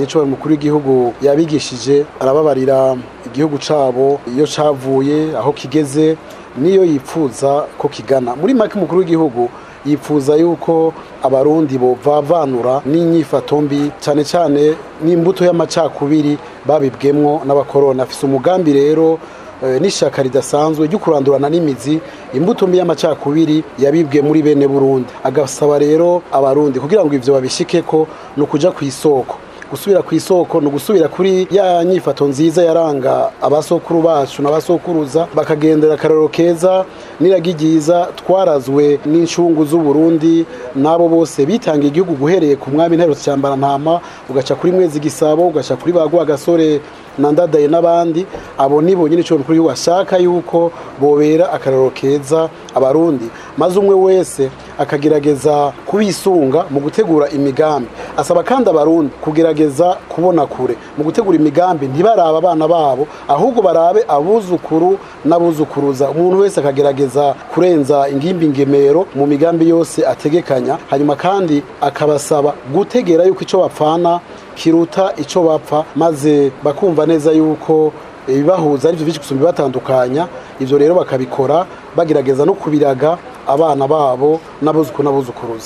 مکوری ہوغوسی رام حوبو کیگے ذہنی فو ذی گان میری مکرگی ہوگو یہ فو ذو اب رو دیو بھوم بھی سینے تھو مچھا خوبی با بھی گیمو نب خورو نو مو گانے خرید سانز عوراندور نیمو تھوبی مچا خوبی گے موبائل نیبرون اگ سوار یہ آباروں کے کھے کو نو خوشی سوکھو سوئی خوی سوکھ نگری یا فتھون جی زرا اب سو خروب بخ گیند خرو کھے جا جی جا رہے نسوں گو دے نو بوبو سیبھی تانگی گو رے خواہ من نہ گا خوری مجھے سب بو گا خوری بو گا سورے نن دئی نی ابو نو سون خوری خو بوے رکھر رو کھے ذہ اب رون دے معیسے اکھ گر گے ذا خوی سو گور گام آس بھان د بر گیرا جاو نہ میرے مومی گان بھی اخاب سا گھے گی ریو کچھ نہ کھیرو تھا نو خوبی را اب نو ابو نہ